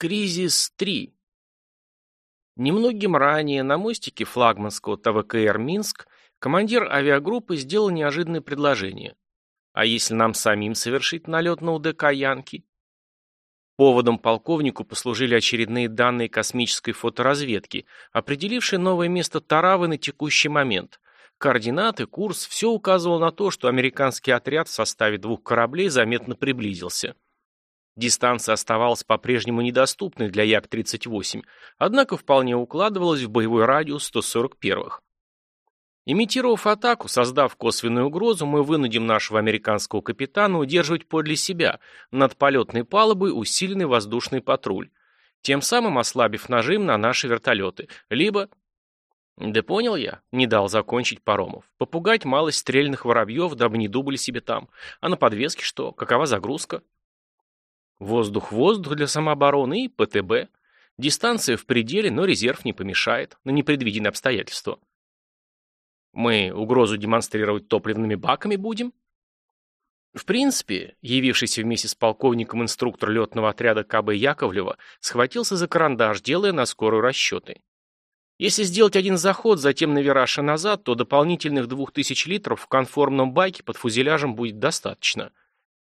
Кризис 3. Немногим ранее на мостике флагманского ТВКР «Минск» командир авиагруппы сделал неожиданное предложение. А если нам самим совершить налет на УДК «Янки»? Поводом полковнику послужили очередные данные космической фоторазведки, определившие новое место Таравы на текущий момент. Координаты, курс – все указывало на то, что американский отряд в составе двух кораблей заметно приблизился. Дистанция оставалась по-прежнему недоступной для Як-38, однако вполне укладывалась в боевой радиус 141-х. Имитировав атаку, создав косвенную угрозу, мы вынудим нашего американского капитана удерживать подле себя над полетной палубой усиленный воздушный патруль, тем самым ослабив нажим на наши вертолеты, либо... Да понял я, не дал закончить Паромов. Попугать малость стрельных воробьев, дабы не дубли себе там. А на подвеске что? Какова загрузка? Воздух-воздух для самообороны и ПТБ. Дистанция в пределе, но резерв не помешает на непредвиденные обстоятельства. Мы угрозу демонстрировать топливными баками будем? В принципе, явившийся вместе с полковником инструктор летного отряда КБ Яковлева схватился за карандаш, делая на скорую расчеты. Если сделать один заход, затем на вираж назад, то дополнительных 2000 литров в конформном баке под фузеляжем будет достаточно –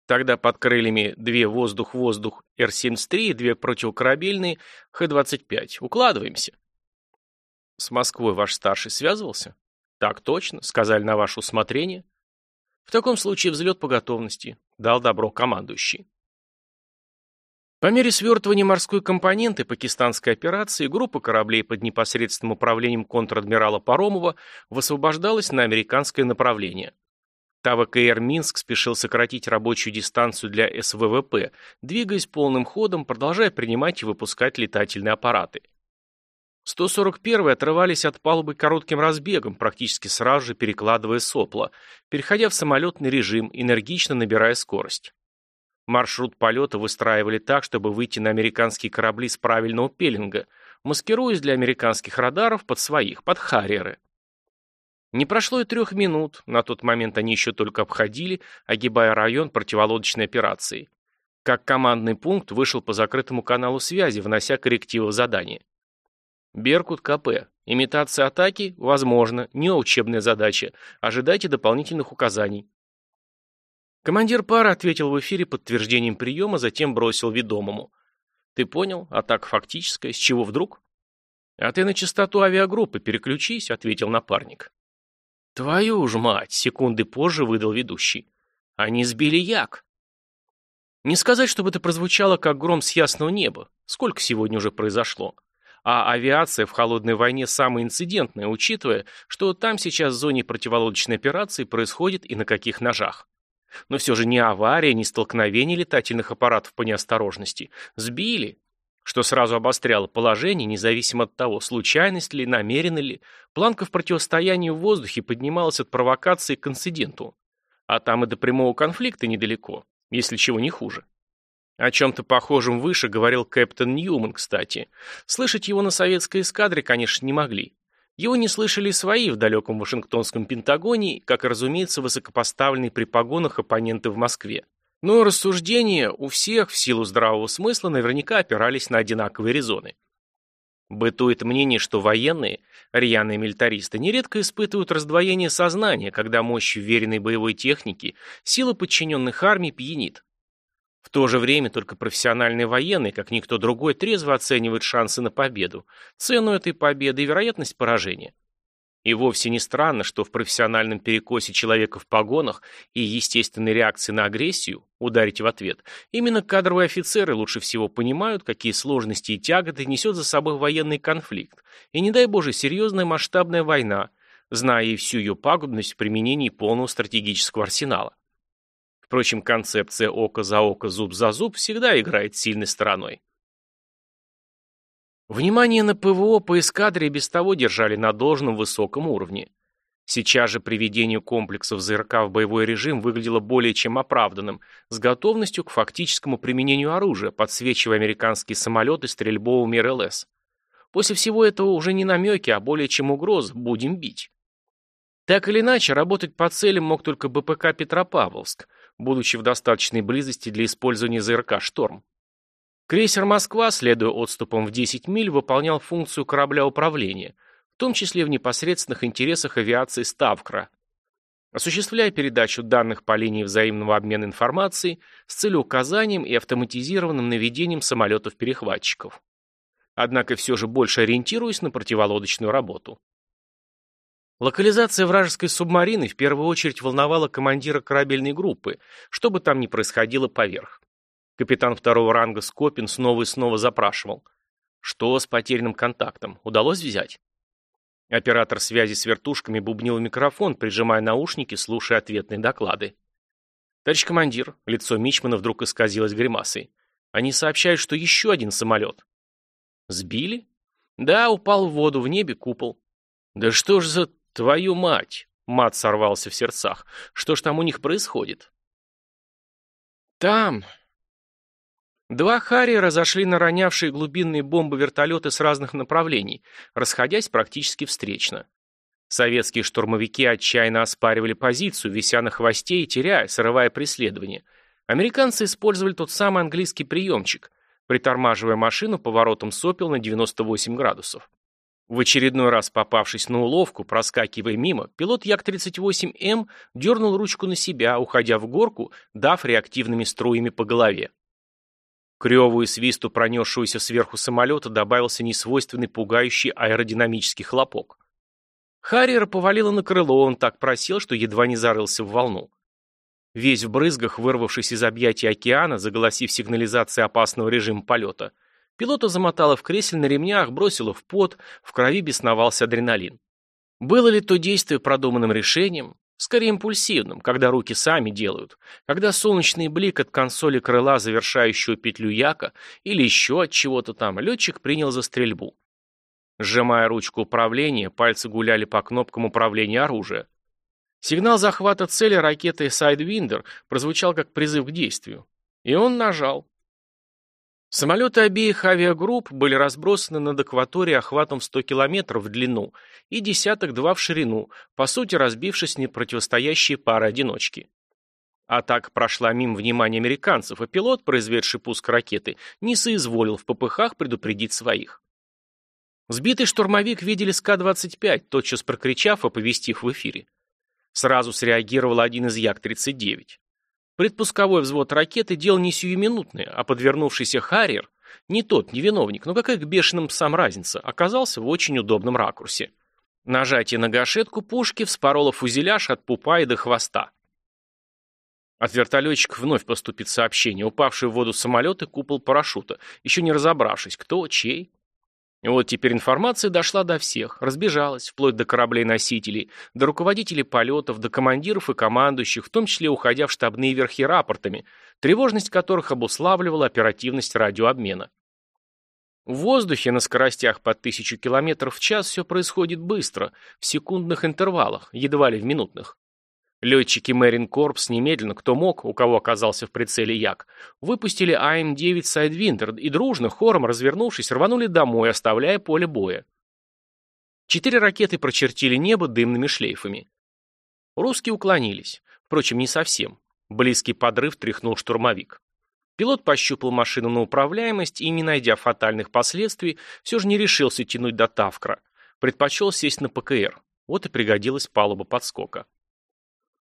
Тогда под крыльями две воздух-воздух Р-73 и две противокорабельные Х-25. Укладываемся. С Москвой ваш старший связывался? Так точно, сказали на ваше усмотрение. В таком случае взлет по готовности. Дал добро командующий. По мере свертывания морской компоненты пакистанской операции группа кораблей под непосредственным управлением контр-адмирала Паромова высвобождалась на американское направление. ТАВКР «Минск» спешил сократить рабочую дистанцию для СВВП, двигаясь полным ходом, продолжая принимать и выпускать летательные аппараты. 141-е отрывались от палубы коротким разбегом, практически сразу же перекладывая сопла, переходя в самолетный режим, энергично набирая скорость. Маршрут полета выстраивали так, чтобы выйти на американские корабли с правильного пеленга, маскируясь для американских радаров под своих, под Харриеры. Не прошло и трех минут, на тот момент они еще только обходили, огибая район противолодочной операции. Как командный пункт вышел по закрытому каналу связи, внося коррективы в задание. Беркут КП. Имитация атаки? Возможно. Не учебная задача. Ожидайте дополнительных указаний. Командир пары ответил в эфире подтверждением приема, затем бросил ведомому. Ты понял? Атака фактическая. С чего вдруг? А ты на частоту авиагруппы переключись, ответил напарник. «Твою ж мать!» — секунды позже выдал ведущий. «Они сбили як!» Не сказать, чтобы это прозвучало как гром с ясного неба. Сколько сегодня уже произошло? А авиация в холодной войне самая инцидентная, учитывая, что там сейчас в зоне противолодочной операции происходит и на каких ножах. Но все же не авария, не столкновение летательных аппаратов по неосторожности. Сбили что сразу обостряло положение, независимо от того, случайность ли, намеренно ли, планка в противостоянии в воздухе поднималась от провокации к инциденту. А там и до прямого конфликта недалеко, если чего не хуже. О чем-то похожем выше говорил капитан Ньюман, кстати. Слышать его на советской эскадре, конечно, не могли. Его не слышали свои в далеком Вашингтонском Пентагоне, как и, разумеется, высокопоставленные при погонах оппоненты в Москве. Но рассуждения у всех в силу здравого смысла наверняка опирались на одинаковые резоны. Бытует мнение, что военные, рьяные милитаристы, нередко испытывают раздвоение сознания, когда мощь уверенной боевой техники, сила подчиненных армий пьянит. В то же время только профессиональные военные, как никто другой, трезво оценивают шансы на победу, цену этой победы и вероятность поражения. И вовсе не странно, что в профессиональном перекосе человека в погонах и естественной реакции на агрессию, ударить в ответ, именно кадровые офицеры лучше всего понимают, какие сложности и тяготы несет за собой военный конфликт, и, не дай боже, серьезная масштабная война, зная и всю ее пагубность в применении полного стратегического арсенала. Впрочем, концепция око за око, зуб за зуб всегда играет сильной стороной. Внимание на ПВО по эскадре без того держали на должном высоком уровне. Сейчас же приведение комплексов ЗРК в боевой режим выглядело более чем оправданным, с готовностью к фактическому применению оружия, подсвечивая американские самолеты стрельбовыми РЛС. После всего этого уже не намеки, а более чем угрозы «будем бить». Так или иначе, работать по целям мог только БПК Петропавловск, будучи в достаточной близости для использования ЗРК «Шторм». Крейсер «Москва», следуя отступом в 10 миль, выполнял функцию корабля управления, в том числе в непосредственных интересах авиации Ставкра, осуществляя передачу данных по линии взаимного обмена информацией с целеуказанием и автоматизированным наведением самолетов-перехватчиков. Однако все же больше ориентируясь на противолодочную работу. Локализация вражеской субмарины в первую очередь волновала командира корабельной группы, что бы там ни происходило поверх. Капитан второго ранга Скопин снова и снова запрашивал. Что с потерянным контактом? Удалось взять? Оператор связи с вертушками бубнил микрофон, прижимая наушники, слушая ответные доклады. «Товарищ командир», лицо Мичмана вдруг исказилось гримасой. «Они сообщают, что еще один самолет». «Сбили?» «Да, упал в воду, в небе купол». «Да что ж за твою мать?» Мат сорвался в сердцах. «Что ж там у них происходит?» «Там...» Два «Харриера» зашли на ронявшие глубинные бомбы вертолеты с разных направлений, расходясь практически встречно. Советские штурмовики отчаянно оспаривали позицию, вися на хвосте и теряя, срывая преследование. Американцы использовали тот самый английский приемчик, притормаживая машину поворотом сопел на 98 градусов. В очередной раз попавшись на уловку, проскакивая мимо, пилот Як-38М дернул ручку на себя, уходя в горку, дав реактивными струями по голове. К и свисту пронесшегося сверху самолета добавился несвойственный пугающий аэродинамический хлопок. Харриера повалило на крыло, он так просел, что едва не зарылся в волну. Весь в брызгах, вырвавшись из объятий океана, заголосив сигнализации опасного режима полета, пилота замотало в кресле на ремнях, бросило в пот, в крови бесновался адреналин. Было ли то действие продуманным решением? Скорее импульсивным, когда руки сами делают, когда солнечный блик от консоли крыла, завершающего петлю яка, или еще от чего-то там, летчик принял за стрельбу. Сжимая ручку управления, пальцы гуляли по кнопкам управления оружия. Сигнал захвата цели ракеты Sidewinder прозвучал как призыв к действию. И он нажал. Самолеты обеих авиагрупп были разбросаны над акваторией охватом в 100 километров в длину и десяток-два в ширину, по сути разбившись на противостоящие пары-одиночки. Атака прошла мимо внимания американцев, а пилот, произведший пуск ракеты, не соизволил в попыхах предупредить своих. Сбитый штурмовик видели с К-25, тотчас прокричав, оповестив в эфире. Сразу среагировал один из Як-39. Предпусковой взвод ракеты делал не сиюминутное, а подвернувшийся Харриер, не тот, не виновник, но какая к бешеным псам разница, оказался в очень удобном ракурсе. Нажатие на гашетку пушки вспороло фузеляж от пупа и до хвоста. От вертолетчиков вновь поступит сообщение. Упавший в воду самолет и купол парашюта, еще не разобравшись, кто, чей. И вот теперь информация дошла до всех, разбежалась, вплоть до кораблей-носителей, до руководителей полетов, до командиров и командующих, в том числе уходя в штабные верхи рапортами, тревожность которых обуславливала оперативность радиообмена. В воздухе на скоростях под тысячу километров в час все происходит быстро, в секундных интервалах, едва ли в минутных. Летчики Marine Corps немедленно, кто мог, у кого оказался в прицеле Як, выпустили AIM-9 Sidewinder и дружно, хором развернувшись, рванули домой, оставляя поле боя. Четыре ракеты прочертили небо дымными шлейфами. Русские уклонились. Впрочем, не совсем. Близкий подрыв тряхнул штурмовик. Пилот пощупал машину на управляемость и, не найдя фатальных последствий, все же не решился тянуть до Тавкра. Предпочел сесть на ПКР. Вот и пригодилась палуба подскока.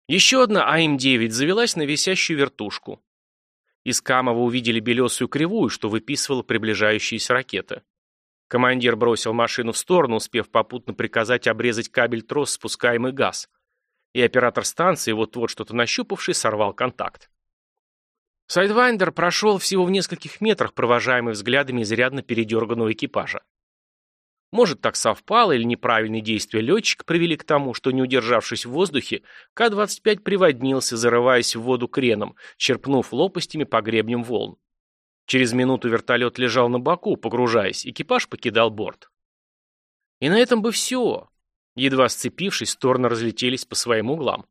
Еще одна АМ-9 завелась на висящую вертушку. Из Камова увидели белесую кривую, что выписывала приближающаяся ракета. Командир бросил машину в сторону, успев попутно приказать обрезать кабель-трос, спускаемый газ. И оператор станции, вот-вот что-то нащупавший, сорвал контакт. Sidewinder прошел всего в нескольких метрах, провожаемый взглядами изрядно передерганного экипажа. Может, так совпало или неправильные действия летчика привели к тому, что, не удержавшись в воздухе, Ка-25 приводнился, зарываясь в воду креном, черпнув лопастями по гребням волн. Через минуту вертолет лежал на боку, погружаясь, экипаж покидал борт. И на этом бы все. Едва сцепившись, стороны разлетелись по своим углам.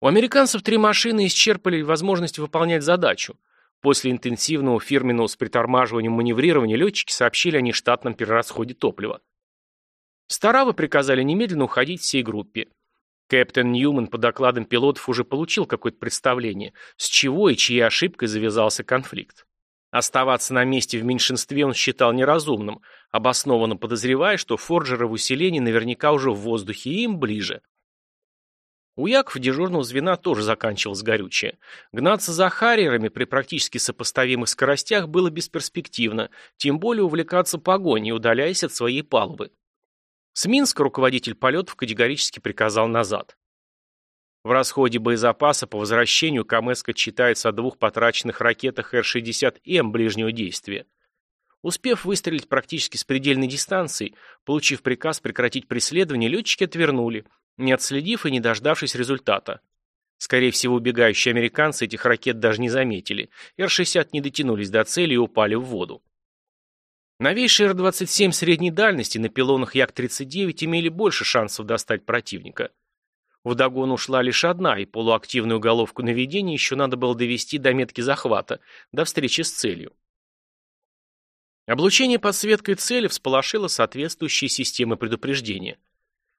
У американцев три машины исчерпали возможность выполнять задачу, После интенсивного фирменного с притормаживанием маневрирования летчики сообщили о нештатном перерасходе топлива. Старавы приказали немедленно уходить всей группе. Кэптен Ньюман по докладам пилотов уже получил какое-то представление, с чего и чьей ошибкой завязался конфликт. Оставаться на месте в меньшинстве он считал неразумным, обоснованно подозревая, что форджеры в усилении наверняка уже в воздухе и им ближе. У Яков дежурного звена тоже заканчивалось горючее. Гнаться за харьерами при практически сопоставимых скоростях было бесперспективно, тем более увлекаться погоней, удаляясь от своей палубы. С Минска руководитель полетов категорически приказал назад. В расходе боезапаса по возвращению Камэска читается о двух потраченных ракетах Р-60М ближнего действия. Успев выстрелить практически с предельной дистанции, получив приказ прекратить преследование, летчики отвернули, не отследив и не дождавшись результата. Скорее всего, убегающие американцы этих ракет даже не заметили. Р-60 не дотянулись до цели и упали в воду. Новейшие Р-27 средней дальности на пилонах Як-39 имели больше шансов достать противника. В догон ушла лишь одна, и полуактивную головку наведения еще надо было довести до метки захвата, до встречи с целью. Облучение подсветкой цели всполошило соответствующие системы предупреждения.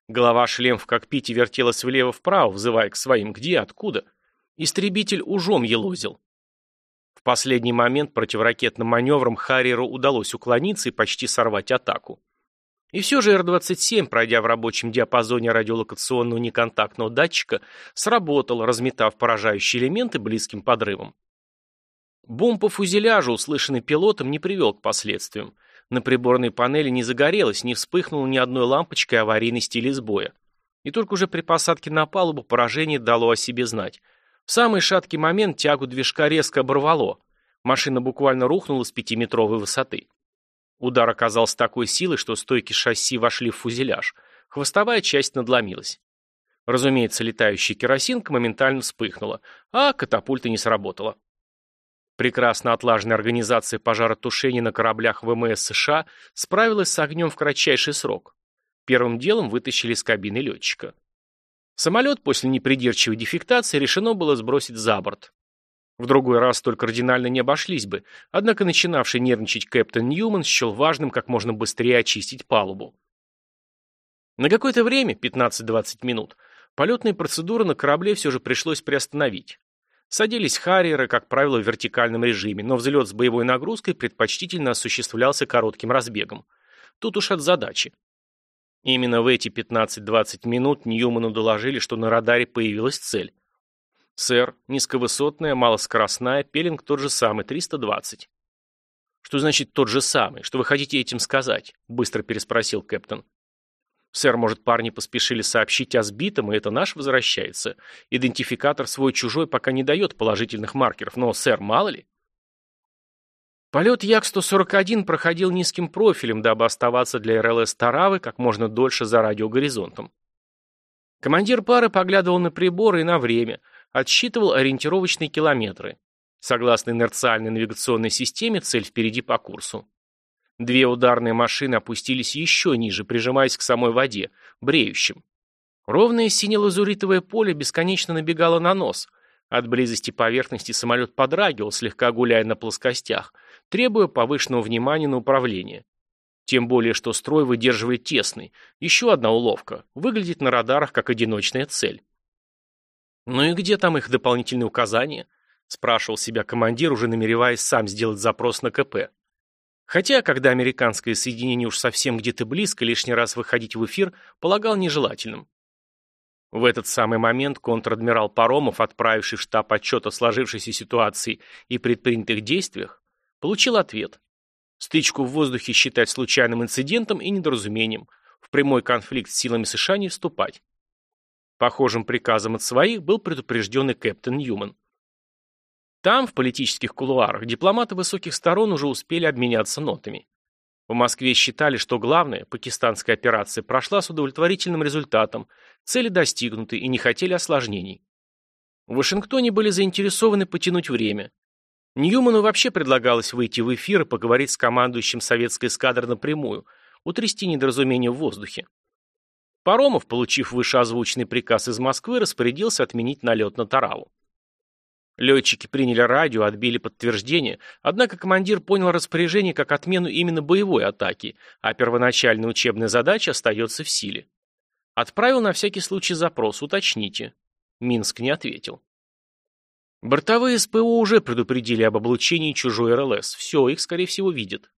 Голова шлем в кокпите вертелась влево-вправо, взывая к своим «где, откуда?». Истребитель ужом елозил. В последний момент противоракетным маневром Харреру удалось уклониться и почти сорвать атаку. И все же Р-27, пройдя в рабочем диапазоне радиолокационного неконтактного датчика, сработал, разметав поражающие элементы близким подрывом. Бум по фюзеляжу, услышанный пилотом, не привел к последствиям. На приборной панели не загорелось, не вспыхнуло ни одной лампочкой аварийности или сбоя. И только уже при посадке на палубу поражение дало о себе знать. В самый шаткий момент тягу движка резко оборвало. Машина буквально рухнула с пятиметровой высоты. Удар оказался такой силой, что стойки шасси вошли в фюзеляж. Хвостовая часть надломилась. Разумеется, летающая керосинка моментально вспыхнула, а катапульта не сработала. Прекрасно отлаженная организация пожаротушения на кораблях ВМС США справилась с огнем в кратчайший срок. Первым делом вытащили из кабины летчика. Самолет после непридирчивой дефектации решено было сбросить за борт. В другой раз столь кардинально не обошлись бы, однако начинавший нервничать капитан Ньюман счел важным как можно быстрее очистить палубу. На какое-то время, 15-20 минут, полетные процедуры на корабле все же пришлось приостановить. Садились харьеры, как правило, в вертикальном режиме, но взлет с боевой нагрузкой предпочтительно осуществлялся коротким разбегом. Тут уж от задачи. Именно в эти 15-20 минут Ньюману доложили, что на радаре появилась цель. «Сэр, низковысотная, малоскоростная, пелинг тот же самый, 320». «Что значит тот же самый? Что вы хотите этим сказать?» — быстро переспросил Кэптон. «Сэр, может, парни поспешили сообщить о сбитом, и это наш возвращается? Идентификатор свой-чужой пока не дает положительных маркеров, но, сэр, мало ли?» Полет Як-141 проходил низким профилем, дабы оставаться для РЛС Таравы как можно дольше за радиогоризонтом. Командир пары поглядывал на приборы и на время — отсчитывал ориентировочные километры. Согласно инерциальной навигационной системе, цель впереди по курсу. Две ударные машины опустились еще ниже, прижимаясь к самой воде, бреющим. Ровное сине-лазуритовое поле бесконечно набегало на нос. От близости поверхности самолет подрагивал, слегка гуляя на плоскостях, требуя повышенного внимания на управление. Тем более, что строй выдерживает тесный. Еще одна уловка. Выглядит на радарах как одиночная цель. «Ну и где там их дополнительные указания?» – спрашивал себя командир, уже намереваясь сам сделать запрос на КП. Хотя, когда американское соединение уж совсем где-то близко, лишний раз выходить в эфир полагал нежелательным. В этот самый момент контр-адмирал Паромов, отправивший в штаб отчет о сложившейся ситуации и предпринятых действиях, получил ответ. Стычку в воздухе считать случайным инцидентом и недоразумением, в прямой конфликт с силами США не вступать. Похожим приказом от своих был предупрежден и Кэптон Ньюман. Там, в политических кулуарах, дипломаты высоких сторон уже успели обменяться нотами. В Москве считали, что главная, пакистанская операция, прошла с удовлетворительным результатом, цели достигнуты и не хотели осложнений. В Вашингтоне были заинтересованы потянуть время. Ньюману вообще предлагалось выйти в эфир и поговорить с командующим советской эскадрой напрямую, утрясти недоразумение в воздухе. Паромов, получив вышеозвученный приказ из Москвы, распорядился отменить налет на Тараву. Летчики приняли радио, отбили подтверждение, однако командир понял распоряжение как отмену именно боевой атаки, а первоначальная учебная задача остается в силе. Отправил на всякий случай запрос, уточните. Минск не ответил. Бортовые СПО уже предупредили об облучении чужой РЛС. Все, их, скорее всего, видят.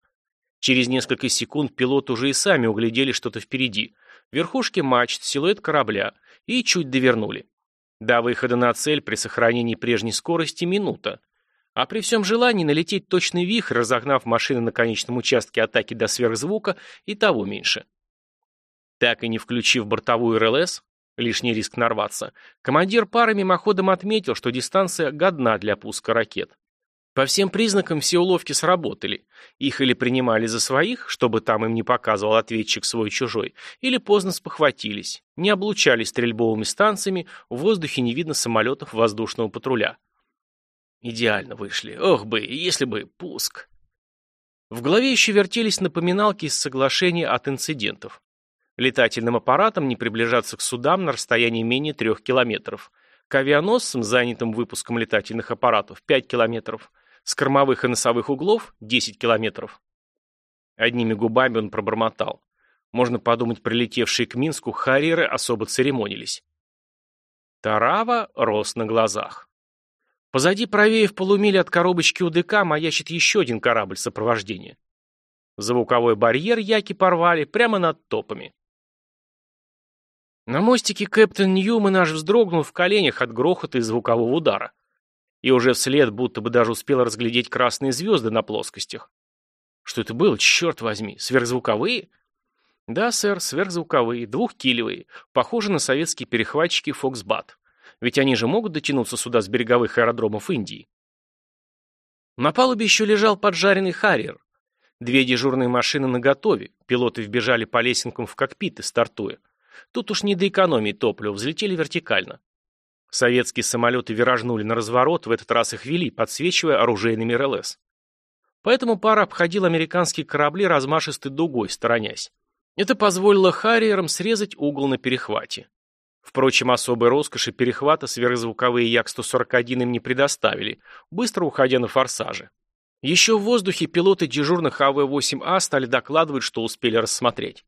Через несколько секунд пилоты уже и сами углядели что-то впереди. Верхушки мачт, силуэт корабля. И чуть довернули. До выхода на цель при сохранении прежней скорости минута. А при всем желании налететь точный вихрь, разогнав машины на конечном участке атаки до сверхзвука, и того меньше. Так и не включив бортовую РЛС, лишний риск нарваться, командир пары мимоходом отметил, что дистанция годна для пуска ракет. По всем признакам все уловки сработали. Их или принимали за своих, чтобы там им не показывал ответчик свой-чужой, или поздно спохватились, не облучали стрельбовыми станциями, в воздухе не видно самолетов воздушного патруля. Идеально вышли. Ох бы, если бы пуск. В голове еще вертелись напоминалки из соглашения от инцидентов. Летательным аппаратам не приближаться к судам на расстоянии менее трех километров. К авианосцам, занятым выпуском летательных аппаратов, 5 километров. С кормовых и носовых углов 10 километров. Одними губами он пробормотал. Можно подумать, прилетевшие к Минску харьеры особо церемонились. Тарава рос на глазах. Позади правее в полумиле от коробочки УДК маячит еще один корабль сопровождения. Звуковой барьер яки порвали прямо над топами. На мостике Кэптон Ньюман аж вздрогнул в коленях от грохота и звукового удара и уже вслед будто бы даже успел разглядеть красные звезды на плоскостях. Что это было, черт возьми, сверхзвуковые? Да, сэр, сверхзвуковые, двухкилевые, похожи на советские перехватчики «Фоксбат». Ведь они же могут дотянуться сюда с береговых аэродромов Индии. На палубе еще лежал поджаренный «Харриер». Две дежурные машины наготове, пилоты вбежали по лесенкам в кокпиты, стартуя. Тут уж не до экономии топлива, взлетели вертикально. Советские самолеты виражнули на разворот, в этот раз их вели, подсвечивая оружейными РЛС. Поэтому пара обходила американские корабли размашистой дугой, сторонясь. Это позволило Харриерам срезать угол на перехвате. Впрочем, особой роскоши перехвата сверхзвуковые Як-141 им не предоставили, быстро уходя на форсажи. Еще в воздухе пилоты дежурных АВ-8А стали докладывать, что успели рассмотреть.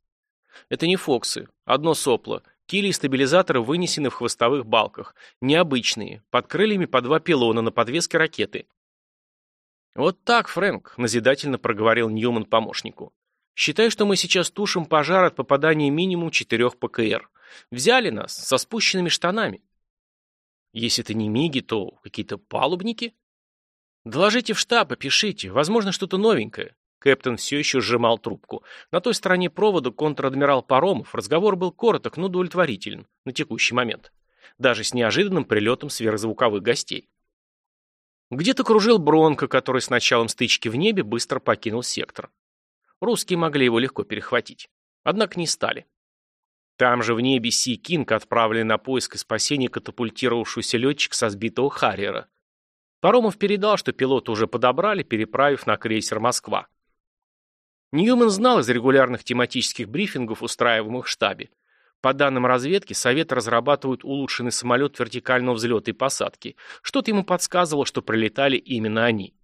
Это не Фоксы, одно сопло, Кили и стабилизаторы вынесены в хвостовых балках. Необычные, под крыльями по два пилона на подвеске ракеты. «Вот так, Фрэнк», — назидательно проговорил Ньюман помощнику. «Считай, что мы сейчас тушим пожар от попадания минимум четырех ПКР. Взяли нас со спущенными штанами». «Если это не миги, то какие-то палубники?» «Доложите в штаб, опишите. Возможно, что-то новенькое. Кэптон все еще сжимал трубку. На той стороне провода контр-адмирал Паромов. Разговор был короток, но удовлетворителен на текущий момент. Даже с неожиданным прилетом сверхзвуковых гостей. Где-то кружил Бронко, который с началом стычки в небе быстро покинул сектор. Русские могли его легко перехватить. Однако не стали. Там же в небе Си Кинг, отправленный на поиск и спасение катапультировавшийся летчик со сбитого Харриера. Паромов передал, что пилота уже подобрали, переправив на крейсер «Москва». Ньюман знал из регулярных тематических брифингов, устраиваемых в штабе. По данным разведки, Совет разрабатывают улучшенный самолет вертикального взлета и посадки. Что-то ему подсказывало, что прилетали именно они.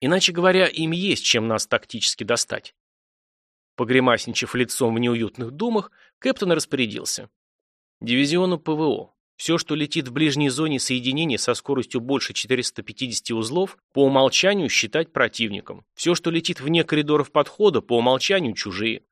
Иначе говоря, им есть чем нас тактически достать. Погремасничав лицом в неуютных думах, Кэптон распорядился. Дивизиону ПВО. Все, что летит в ближней зоне соединения со скоростью больше 450 узлов, по умолчанию считать противником. Все, что летит вне коридоров подхода, по умолчанию чужие.